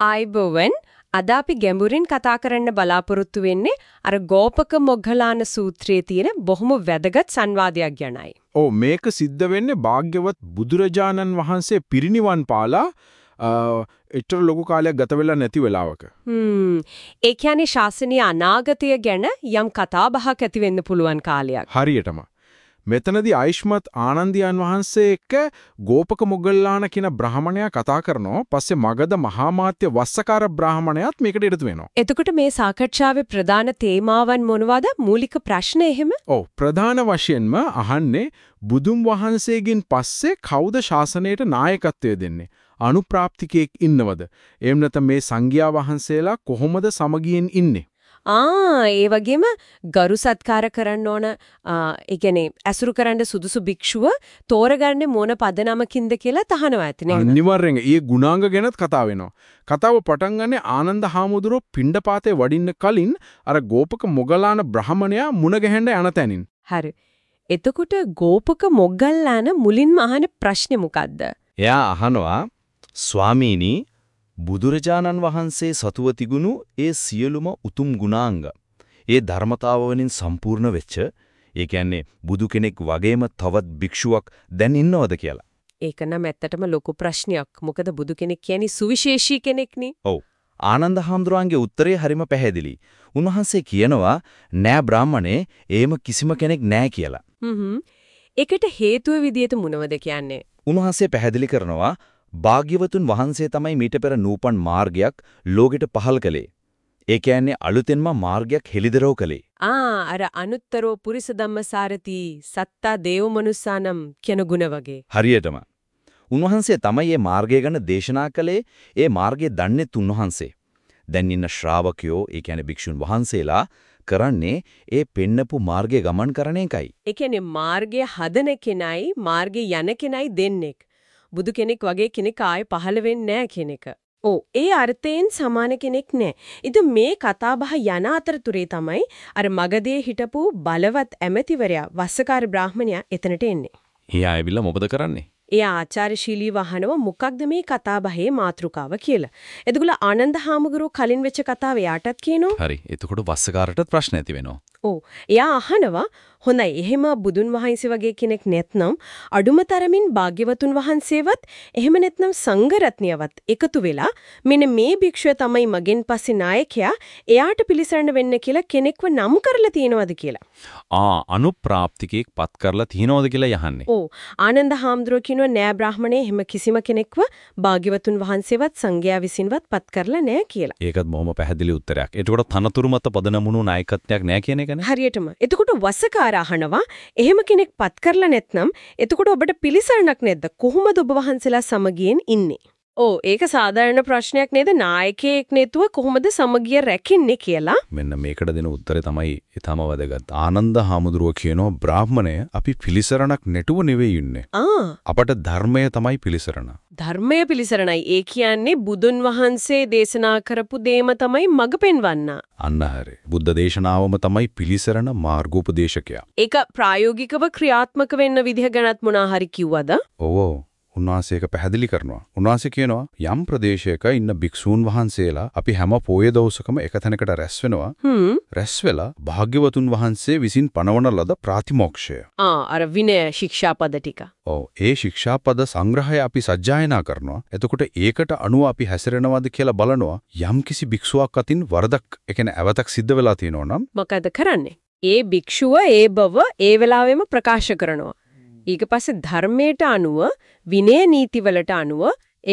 ආයිබෝවන් අද අපි ගැඹුරින් කතා කරන්න බලාපොරොත්තු වෙන්නේ අර ගෝපක මොග්ගලාන සූත්‍රයේ තියෙන බොහොම වැදගත් සංවාදයක් ගැනයි. ඔව් මේක සිද්ධ වෙන්නේ භාග්‍යවත් බුදුරජාණන් වහන්සේ පිරිනිවන් පාලා එච්චර ලොකු කාලයක් ගත වෙලා නැති වෙලාවක. හ්ම් ඒ කියන්නේ ශාසනීය අනාගතය ගැන යම් කතා බහක් ඇති වෙන්න පුළුවන් කාලයක්. හරියටම. මෙතනදී ආයිෂ්මත් ආනන්දියන් වහන්සේ එක්ක ගෝපක මොග්ගල්ලාන කියන බ්‍රාහමණයා කතා කරනවා. පස්සේ මගධ මහාමාත්‍ය වස්සකාර බ්‍රාහමණයාත් මේකට ඉරතු වෙනවා. එතකොට මේ සාකච්ඡාවේ ප්‍රධාන තේමාවන් මොනවාද? මූලික ප්‍රශ්න එහෙම? ඔව් ප්‍රධාන වශයෙන්ම අහන්නේ බුදුන් වහන්සේගෙන් පස්සේ කවුද ශාසනයට නායකත්වය දෙන්නේ? අනුප්‍රාප්තිකයෙක් ඉන්නවද? එහෙම නැත්නම් මේ සංඝයා වහන්සේලා කොහොමද සමගියෙන් ඉන්නේ? ආ ඒ වගේම ගරු සත්කාර කරන්න ඕන ඒ කියන්නේ ඇසුරු කරන්න සුදුසු භික්ෂුව තෝරගන්නේ මොන පදනමකින්ද කියලා තහනවා ඇති නේද? අනිවාර්යෙන්. ඊයේ ගුණාංග ගැනත් කතා වෙනවා. කතාව පටන් ගන්නේ ආනන්ද හාමුදුරුවෝ පිණ්ඩපාතේ වඩින්න කලින් අර ගෝපක මොග්ගලාන බ්‍රාහමණයා මුණ ගැහෙන්න යන තැනින්. හරි. එතකොට ගෝපක මොග්ගල්ලාන මුලින්ම අහන ප්‍රශ්නේ මොකද්ද? එයා අහනවා ස්වාමීනි බුදුරජාණන් වහන්සේ සතුව තිබුණු ඒ සියලුම උතුම් ගුණාංග ඒ ධර්මතාව වලින් සම්පූර්ණ වෙච්ච ඒ කියන්නේ බුදු කෙනෙක් වගේම තවත් භික්ෂුවක් දැන් ඉන්නවද කියලා. ඒක නම් ඇත්තටම ලොකු ප්‍රශ්නයක්. මොකද බුදු කෙනෙක් කියන්නේ සුවිශේෂී කෙනෙක්නේ. ඔව්. ආනන්ද හාමුදුරන්ගේ උත්තරේ හරිම පැහැදිලි. උන්වහන්සේ කියනවා නෑ බ්‍රාහමණේ එහෙම කිසිම කෙනෙක් නෑ කියලා. හ්ම් ඒකට හේතුව විදියට මොනවද කියන්නේ? උන්වහන්සේ පැහැදිලි කරනවා භාග්‍යවතුන් වහන්සේ තමයි මීට පෙර නූපන් මාර්ගයක් ලෝකෙට පහල් කළේ. ඒ කියන්නේ අලුතෙන්ම මාර්ගයක් හෙළිදරව් කළේ. ආ අර අනුත්තරෝ පුරිස ධම්මසාරති සත්තා දේව මනුස්සානම් කියන ගුණ වගේ. හරියටම. උන්වහන්සේ තමයි මේ මාර්ගය ගැන දේශනා කළේ. ඒ මාර්ගය දන්නේ උන්වහන්සේ. දැන් ඉන්න ශ්‍රාවකයෝ, ඒ කියන්නේ භික්ෂුන් වහන්සේලා කරන්නේ ඒ පෙන්නපු මාර්ගයේ ගමන් කරන එකයි. ඒ කියන්නේ මාර්ගය හදන කෙනයි මාර්ගේ යන කෙනයි දෙන්නෙක්. බුදු කෙනෙක් වගේ කෙනෙක් ආයේ පහළ වෙන්නේ නැහැ කියන එක. ඔව් ඒ අර්ථයෙන් සමාන කෙනෙක් නෑ. ඉතින් මේ කතාබහ යන අතරතුරේ තමයි අර මගදී හිටපු බලවත් ඇමතිවරයා වස්සකාර බ්‍රාහමණයා එතනට එන්නේ. එයා ඇවිල්ලා මොකද කරන්නේ? එයා ආචාර්යශීලී වහනව මොකක්ද මේ කතාබහේ මාතෘකාව කියලා. එතකොට ආනන්ද හාමුදුරුවෝ කලින් වෙච්ච කතාව එයාටත් කියනවා. හරි. එතකොට වස්සකාරටත් ප්‍රශ්න ඇති වෙනවා. ඔව්. එයා අහනවා හොඳයි එහෙම බුදුන් වහන්සේ වගේ කෙනෙක් නැත්නම් අඩුම තරමින් භාග්‍යවතුන් වහන්සේවත් එහෙම නැත්නම් සංඝරත්නියවත් එකතු වෙලා මෙන්න මේ භික්ෂුව තමයි මගෙන් පස්සේ නායකයා එයාට පිළිසරණ වෙන්න කියලා කෙනෙක්ව නම් කරලා තියෙනවද කියලා. ආ අනුප්‍රාප්තිකෙක් පත් කරලා තියෙනවද කියලා යහන්නේ. ඔව් ආනන්ද හාමුදුරුවෝ කියනවා නෑ බ්‍රාහමණේ එහෙම කිසිම කෙනෙක්ව භාග්‍යවතුන් වහන්සේවත් සංඝයා විසින්වත් පත් කරලා නෑ කියලා. ඒකත් බොහොම පැහැදිලි උත්තරයක්. ඒකට තනතුරු මත පදනමුණු නායකත්වයක් නෑ කියන එකනේ. හරියටම. එතකොට වසකාර අහනවා එහෙම කෙනෙක් පත් කරලා නැත්නම් එතකොට ඔබට පිළිසරණක් නැද්ද? කොහොමද ඔබ වහන්සේලා සමගියෙන් ඉන්නේ? ඕ ඒක සාධාරණ ප්‍රශ්නයක් නේද? නායකයෙක් නැතුව කොහොමද සමගිය රැකින්නේ කියලා? මෙන්න මේකට දෙන උත්තරේ තමයි ඊටම වැදගත්. ආනන්ද හාමුදුරුව කියනවා බ්‍රාහ්මණය අපි පිළිසරණක් නැතුව නෙවෙයි ඉන්නේ. අපට ධර්මය තමයි පිළිසරණ. ධර්මය පිළිසරණයි. ඒ කියන්නේ බුදුන් වහන්සේ දේශනා කරපු දේම තමයි මඟ පෙන්වන්න. අන්න හරි. බුද්ධ දේශනාවම තමයි පිළිසරණ මාර්ගෝපදේශකයා. ඒක ප්‍රායෝගිකව ක්‍රියාත්මක වෙන්න විදිහ ගැනත් මොනා හරි කිව්වද? ඔව් උන්වහන්සේ ඒක පැහැදිලි කරනවා. උන්වහන්සේ කියනවා යම් ප්‍රදේශයක ඉන්න භික්ෂූන් වහන්සේලා අපි හැම පොය දවසකම එක තැනකට රැස් වෙනවා. රැස් වෙලා භාග්‍යවතුන් වහන්සේ විසින් පනවන ලද ප්‍රාතිමෝක්ෂය. ආ අර විනය ශික්ෂාපද ටික. ඔව් ඒ ශික්ෂාපද සංග්‍රහය අපි සජ්ජායනා කරනවා. එතකොට ඒකට අනුව අපි හැසිරෙනවද කියලා බලනවා. යම්කිසි භික්ෂුවක් අතින් වරදක්, ඒ කියන්නේ අවතක් සිද්ධ වෙලා තියෙනවා නම් මොකද කරන්නේ? ඒ භික්ෂුව ඒ බව ඒ වෙලාවෙම ප්‍රකාශ කරනවා. ඊට පස්සේ ධර්මයට අනුව විනය නීතිවලට අනුව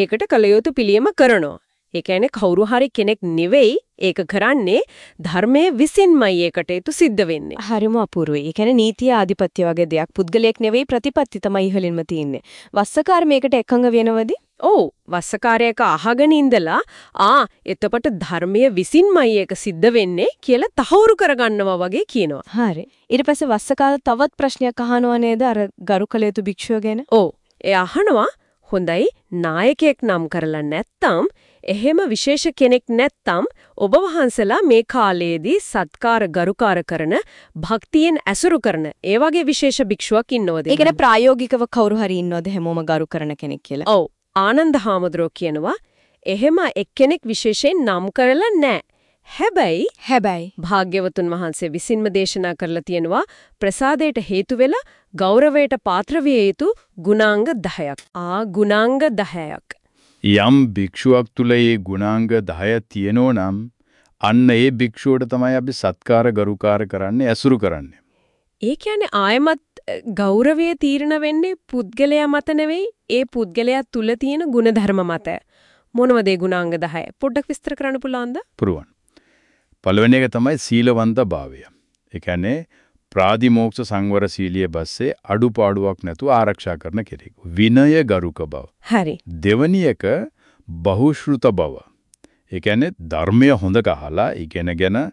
ඒකට කළ යුතු පිළියම කරනවා. ඒ කියන්නේ කවුරු හරි කෙනෙක් නෙවෙයි ඒක කරන්නේ ධර්මයේ විසින්මයි ඒකට ඒතු සිද්ධ වෙන්නේ. හරිම අපූර්වයි. ඒ කියන්නේ නීතිය ආධිපත්‍ය වගේ දෙයක්. පුද්ගලයෙක් නෙවෙයි ප්‍රතිපත්ති තමයි ඉහළින්ම තියෙන්නේ. වස්සකාර මේකට එකඟ වෙනවද? ඔව් වස්සකාරයක අහගෙන ඉඳලා ආ එතකොට ධර්මයේ විසින්මයි ඒක සිද්ධ වෙන්නේ කියලා තහවුරු කරගන්නවා වගේ කියනවා. හරි. ඊට පස්සේ වස්සකාර තවත් ප්‍රශ්නයක් අහනවා නේද අර ගරුකලයුතු භික්ෂුව ගැන? ඔව්. ඒ අහනවා හොඳයි නායකයෙක් නම් කරලා නැත්තම් එහෙම විශේෂ කෙනෙක් නැත්තම් ඔබ වහන්සලා මේ කාලයේදී සත්කාර ගරුකාර කරන භක්තියෙන් ඇසුරු කරන ඒ වගේ විශේෂ භික්ෂුවක් ඉන්නවද? ඒ කියන්නේ ප්‍රායෝගිකව කවුරු හරි ඉන්නවද හැමෝම ගරු කරන කෙනෙක් කියලා? ඔව්. ආනන්ද හාමුදුරුවෝ කියනවා එහෙම එක්කෙනෙක් විශේෂයෙන් නම් කරලා නැහැ. හැබැයි හැබැයි භාග්‍යවතුන් වහන්සේ විසින්ම දේශනා කරලා තියෙනවා ප්‍රසාදයට හේතු වෙලා ගෞරවයට පාත්‍ර විය යුතු ගුණාංග 10ක්. ආ ගුණාංග 10ක්. යම් භික්ෂුවක් තුල මේ ගුණාංග 10 තියෙනෝ නම් අන්න ඒ භික්ෂුවට තමයි අපි සත්කාර ගරුකාර කරන්නේ ඇසුරු කරන්නේ. ඒ කියන්නේ ආයමත් ගෞරවය තීරණ වෙන්නේ පුද්ගලයා මත නෙවෙයි ඒ පුද්ගලයා තුල තියෙන ಗುಣධර්ම මත. මොනවද ඒ ගුණාංග 10? පොඩ්ඩක් විස්තර කරන්න පුළුවන්ද? පුරුවන්. පළවෙනි එක තමයි සීලවන්ත භාවය. ඒ කියන්නේ ප්‍රාදිමෝක්ෂ සංවර සීලිය බස්සේ අඩුපාඩුවක් නැතුව ආරක්ෂා කරන කෙනෙක්. විනය ගරුක බව. හරි. දෙවැනි එක බහුශෘත බව. ඒ කියන්නේ ධර්මය හොඳ කහලා ඉගෙනගෙන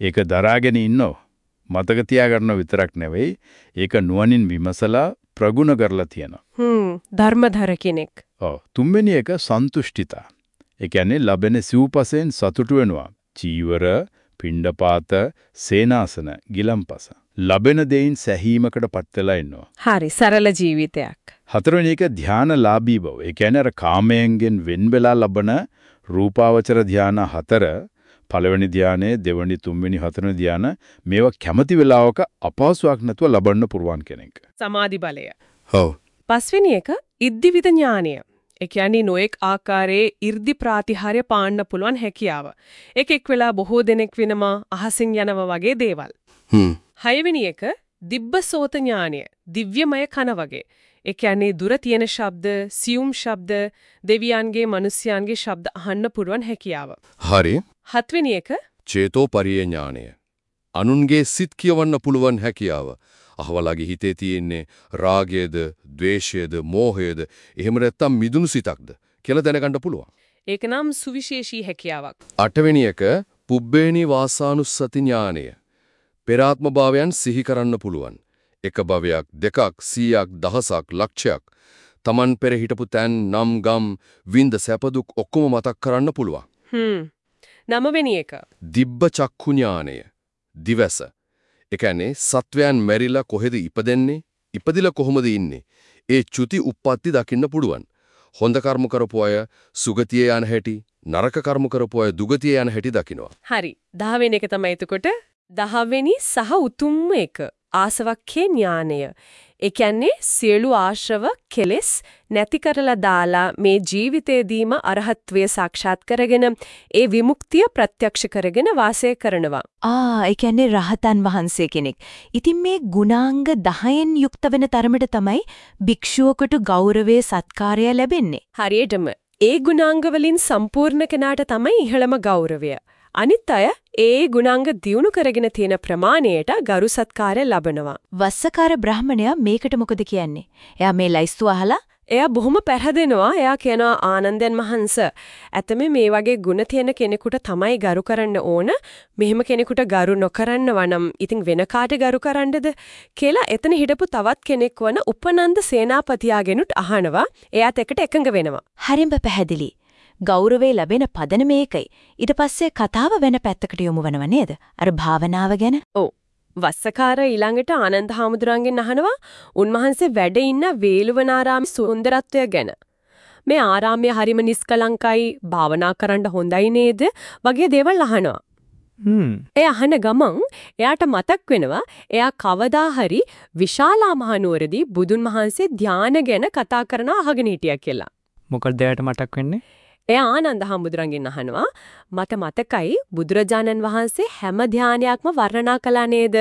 ඒක දරාගෙන ඉන්නව. මතක තියාගන්න විතරක් නෙවෙයි ඒක නුවණින් විමසලා ප්‍රගුණ කරලා තියෙනවා. හ්ම් ධර්මධර කෙනෙක්. ඔව් තුන්වෙනි එක සන්තුෂ්ඨිතා. ඒ කියන්නේ ලැබෙන සිව්පසෙන් සතුටු වෙනවා. චීවර, පිණ්ඩපාත, සේනාසන, ගිලම්පස. ලැබෙන දෙයින් සැහීමකටපත් වෙලා ඉන්නවා. හරි සරල ජීවිතයක්. හතරවෙනි එක ධානලාභී බව. ඒ කියන්නේ අර කාමයෙන්ගෙන් වෙන් වෙලා ලබන රූපාවචර ධාන හතර පළවෙනි ධානයේ දෙවෙනි තුන්වෙනි හතරවෙනි ධාන මේවා කැමති වෙලාවක අපහසුයක් නැතුව ලබන්න පුරුවන් කෙනෙක්. සමාධි බලය. ඔව්. පස්වෙනි එක ඉද්ධිවිද ඥානය. ඒ කියන්නේ නොඑක් ආකාරයේ 이르දි ප්‍රාතිහාර්ය පාන්න පුළුවන් හැකියාව. එකෙක් වෙලා බොහෝ දෙනෙක් වෙනවා අහසින් යනවා වගේ දේවල්. හ්ම්. හයවෙනි එක දිබ්බසෝත ඥානය. දිව්‍යමය කන වගේ. ඒ කියන්නේ දුර තියෙන ශබ්ද, සියුම් ශබ්ද, දෙවියන්ගේ, මිනිස්යන්ගේ ශබ්ද අහන්න පුරුවන් හැකියාව. හරි. හත්වෙනි එක චේතෝපරිය ඥානය. අනුන්ගේ සිත් කියවන්න පුළුවන් හැකියාව. අහවලගේ හිතේ තියෙන්නේ රාගයද, ద్వේෂයද, මෝහයද, එහෙම නැත්නම් මිදුණු සිතක්ද කියලා දැනගන්න පුළුවන්. ඒක නම් සුවිශේෂී හැකියාවක්. අටවෙනි එක පුබ්බේනි වාසානුස්සති ඥානය. පෙරාත්ම භාවයන් සිහි කරන්න පුළුවන්. එක භවයක්, දෙකක්, සීයක්, දහසක්, ලක්ෂයක්. Taman පෙර හිටපු තැන්, නම්, ගම්, විඳ සැපදුක් ඔක්කොම මතක් කරන්න පුළුවන්. හ්ම්. නවවෙනි එක දිබ්බ චක්ඛු ඥානය. දිවස. ඒ කියන්නේ සත්වයන් මැරිලා කොහෙද ඉපදෙන්නේ? ඉපදිලා කොහොමද ඉන්නේ? ඒ චුති උප්පත්ති දකින්න පුළුවන්. හොඳ කර්ම කරපු අය සුගතිය යන හැටි, නරක කර්ම කරපු අය දුගතිය යන හැටි දකිනවා. හරි. 10 වෙනි එක තමයි එතකොට 10 වෙනි සහ උතුම්ම එක ආසවක්ඛේ ඥානය. ඒ කියන්නේ සියලු ආශ්‍රව කෙලෙස් නැති කරලා දාලා මේ ජීවිතේදීම අරහත්ත්වය සාක්ෂාත් කරගෙන ඒ විමුක්තිය ප්‍රත්‍යක්ෂ කරගෙන වාසය කරනවා. ආ ඒ කියන්නේ රහතන් වහන්සේ කෙනෙක්. ඉතින් මේ ගුණාංග 10න් යුක්ත වෙන තරමට තමයි භික්ෂුවකට ගෞරවයේ සත්කාරය ලැබෙන්නේ. හරියටම ඒ ගුණාංග වලින් සම්පූර්ණ කෙනාට තමයි ඉහළම ගෞරවය. අනිත් අය ඒ ගුණාංග දියුණු කරගෙන තියෙන ප්‍රමාණයට ගරු සත්කාරය ලබනවා. වස්සකාර බ්‍රාහමණයා මේකට මොකද කියන්නේ? එයා මේ ලයිස්තු අහලා එයා බොහොම පැහැදෙනවා. එයා කියනවා ආනන්දයන් මහන්ස. ඇතම මේ වගේ ಗುಣ තියෙන කෙනෙකුට තමයි ගරු කරන්න ඕන. මෙහෙම කෙනෙකුට ගරු නොකරන්න වනම් ඉතින් වෙන කාට ගරු කරන්නද කියලා එතන හිටපු තවත් කෙනෙක් වන උපනන්ද සේනාපතියාගෙනුත් අහනවා. එයාත් එකට එකඟ වෙනවා. හරිම පැහැදිලි. ගෞරවේ ලැබෙන පදන මේකයි. ඊට පස්සේ කතාව වෙන පැත්තකට යොමු වෙනව නේද? අර භාවනාව ගැන. වස්සකාර ඊළඟට ආනන්ද හාමුදුරන්ගෙන් අහනවා උන්වහන්සේ වැඩ ඉන්න වේළුවනාරාම සුන්දරත්වය ගැන. මේ ආරාමය හරිම නිස්කලංකයි භාවනා කරන්න හොඳයි නේද? වගේ දේවල් අහනවා. හ්ම්. ඒ අහන ගමන් එයාට මතක් වෙනවා එයා කවදා හරි විශාලා මහනුවරදී බුදුන් වහන්සේ ධානය ගැන කතා කරන අහගෙන හිටියා කියලා. මොකක්ද එයාට මතක් වෙන්නේ? එයා ආනන්ද හාමුදුරන්ගෙන් අහනවා මට මතකයි බුදුරජාණන් වහන්සේ හැම ධානයක්ම වර්ණනා කළා නේද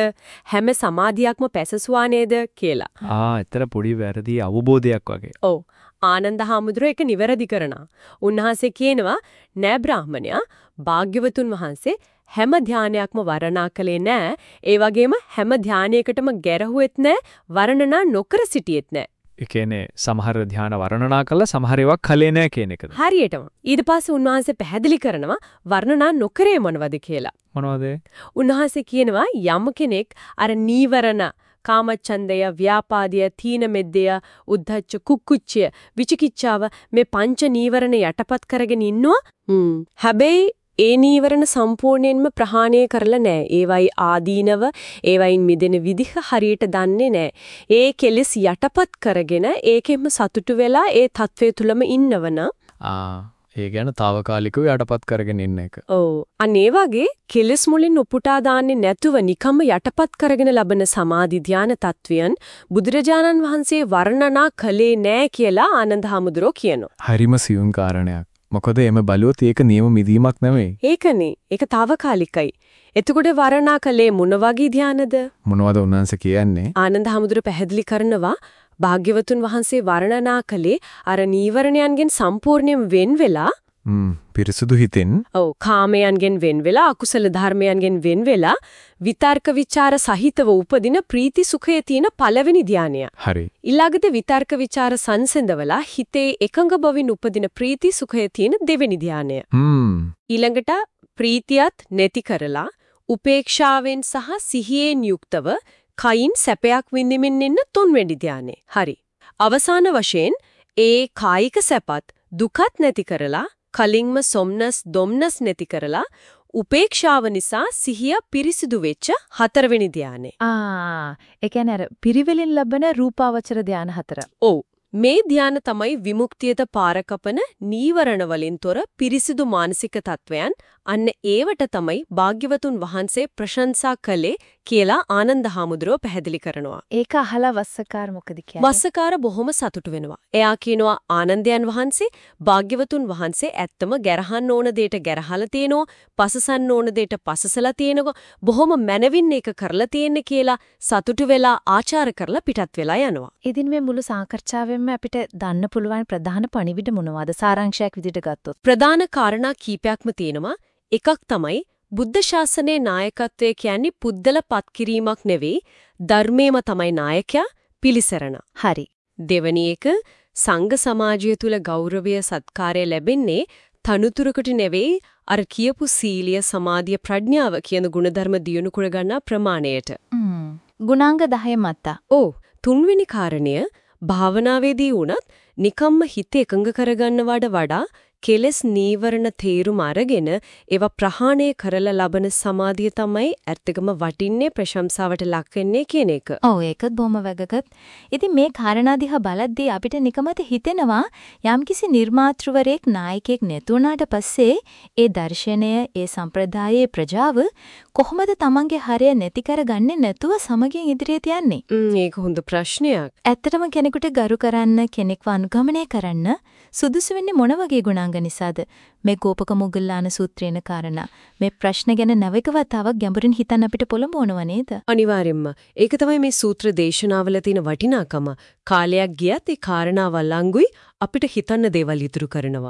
හැම සමාධියක්ම පැසසුවා නේද කියලා. ආ, ඇත්තට පොඩි වැරදි අවබෝධයක් වගේ. ඔව් ආනන්ද හාමුදුරුවෝ ඒක නිවැරදි කරනවා. උන්වහන්සේ කියනවා නෑ බ්‍රාහමණයා භාග්‍යවතුන් වහන්සේ හැම ධානයක්ම වර්ණනා කළේ නෑ. ඒ වගේම හැම ධානයකටම ගැරහුවෙත් නෑ වර්ණනා නොකර සිටියෙත් නෑ. කියන්නේ සමහර ධාන වර්ණනා කළා සමහර ඒවා කලේ නැහැ කියන එකද? හරියටම. ඊට පස්සේ උන්වහන්සේ පැහැදිලි කරනවා වර්ණනා නොකරේ මොනවද කියලා. මොනවද? උන්වහන්සේ කියනවා යම් කෙනෙක් අර නීවරණ කාමච්ඡන්දය ව්‍යාපාදය තීන මෙද්දය උද්ධච්ච කුක්කුච්චය විචිකිච්ඡාව මේ පංච නීවරණ යටපත් කරගෙන ඉන්නවා හැබැයි ඒ නීවරණ සම්පූර්ණයෙන්ම ප්‍රහාණය කරලා නැහැ. ඒවයි ආදීනව, ඒවයින් මිදෙන විදිහ හරියට දන්නේ නැහැ. ඒ කෙලෙස් යටපත් කරගෙන ඒකෙම සතුටු වෙලා ඒ తත්වයේ තුලම ඉන්නවන ආ, ඒ ගැන తాවකාලිකව යටපත් කරගෙන ඉන්න එක. ඔව්. අන්න ඒ වගේ කෙලස් මුලින් උපුටා දාන්නේ නැතුව නිකම්ම යටපත් කරගෙන ලබන සමාධි ධාන තත්වයන් බුදුරජාණන් වහන්සේ වර්ණනා කළේ නෑ කියලා ආනන්ද හාමුදුරුවෝ කියනවා. හරිම සියුම් කාරණයක්. මොකද එම බලුවොත් ඒක නියම මිදීමක් නෙමෙයි. ඒකනේ. ඒක తాවකාලිකයි. එතකොට වර්ණනා කළේ මොන වගේ ධානද? මොනවද උන්වහන්සේ කියන්නේ? ආනන්ද හාමුදුරුවෝ පැහැදිලි කරනවා භාග්‍යවතුන් වහන්සේ වර්ණනා කළේ අර නීවරණයන්ගෙන් සම්පූර්ණයෙන් වෙන් වෙලා ම්ම් පිරිසුදු හිතෙන් ඔව් කාමයන්ගෙන් වෙන් වෙලා අකුසල ධර්මයන්ගෙන් වෙන් වෙලා විතර්ක ਵਿਚාර සහිතව උපදින ප්‍රීති සුඛයේ තියෙන පළවෙනි ධානය. හරි. ඊළඟට විතර්ක ਵਿਚාර සංසඳවලා හිතේ එකඟ බවින් උපදින ප්‍රීති සුඛයේ තියෙන දෙවෙනි ධානය. ම්ම් ඊළඟට ප්‍රීතියත් නැති කරලා උපේක්ෂාවෙන් සහ සිහියෙන් යුක්තව කයින් සැපයක් විඳින්මින් ඉන්න තුන්වෙනි ධානය. හරි. අවසාන වශයෙන් ඒ කායික සැපත් දුකත් නැති කරලා කලින්ම සොම්නස් දොම්නස් නැති කරලා උපේක්ෂාව නිසා සිහිය පිරිසිදු වෙච්ච හතරවෙනි ධානය. ආ ඒ කියන්නේ අර පිරිවෙලින් ලබන රූපාවචර ධාන හතර. ඔව් මේ ධාන තමයි විමුක්තියට පාර කපන නීවරණ වලින් තොර පිරිසිදු මානසික තත්වයන් අන්න ඒවට තමයි භාග්‍යවතුන් වහන්සේ ප්‍රශංසා කළේ කියලා ආනන්ද හාමුදුරුව පැහැදිලි කරනවා. ඒක අහලා වස්සකාර මොකද කියන්නේ? වස්සකාර බොහොම සතුටු වෙනවා. එයා කියනවා ආනන්දයන් වහන්සේ භාග්‍යවතුන් වහන්සේ ඇත්තම ගැරහන්න ඕන දෙයට ගැරහලා තියෙනවා, පසසන්න ඕන දෙයට පසසලා තියෙනවා, බොහොම මනවින් ඒක කරලා තියෙන්නේ කියලා සතුටු වෙලා ආචාර කරලා පිටත් වෙලා යනවා. ඉතින් මේ මුළු සාකච්ඡාවෙන්ම අපිට දන්න පුළුවන් ප්‍රධාන පණිවිඩ මොනවද? සාරාංශයක් විදිහට ගත්තොත්. ප්‍රධාන කාරණා කීපයක්ම තියෙනවා. එකක් තමයි බුද්ධ ශාසනයේ නායකත්වය කියන්නේ පුද්දලපත් කිරීමක් නෙවෙයි ධර්මයේම තමයි නායකයා පිලිසරණ. හරි. දෙවැනි එක සංඝ සමාජය තුල ගෞරවය සත්කාරය ලැබෙන්නේ තනුතුරකට නෙවෙයි අර කියපු සීලිය සමාධිය ප්‍රඥාව කියන ಗುಣධර්ම දියුණු කරගන්න ප්‍රමාණයට. ගුණාංග 10 මත. ඕ තුන්වෙනි කාරණය භාවනාවේදී වුණත් නිකම්ම හිත එකඟ කරගන්නවට වඩා කෙලස් නීවරණ තේරුම අරගෙන ඒවා ප්‍රහාණය කරලා ලබන සමාධිය තමයි ඇත්තකම වටින්නේ ප්‍රශංසාවට ලක් වෙන්නේ කියන එක. ඔව් ඒකත් බොහොම වැදගත්. ඉතින් මේ කාරණා දිහා බලද්දී අපිට නිකමත හිතෙනවා යම්කිසි නිර්මාතෘවරයෙක් නායකයෙක් නැතුණාට පස්සේ ඒ දර්ශනය, ඒ සම්ප්‍රදායේ ප්‍රජාව කොහොමද Tamange හරය නැති කරගන්නේ නැතුව සමගින් ඉදිරියට යන්නේ? ම් ඒක හොඳ ප්‍රශ්නයක්. ඇත්තටම කෙනෙකුට ගරු කරන්න, කෙනෙක්ව අනුගමනය කරන්න සුදුසු වෙන්නේ මොන වගේ ගුණාංග නිසාද? මේ ගෝපක මුගල්ලාන සූත්‍රේන කාරණා. මේ ප්‍රශ්න ගැන නැවක වතාවක් ගැඹුරින් හිතන්න අපිට පොළඹවනවා නේද? අනිවාර්යෙන්ම. ඒක තමයි මේ සූත්‍ර දේශනාවල තියෙන වටිනාකම. කාලයක් ගියත් ඒ කාරණාවල් අංගුයි අපිට හිතන්න දේවල් ඉතුරු කරනවා.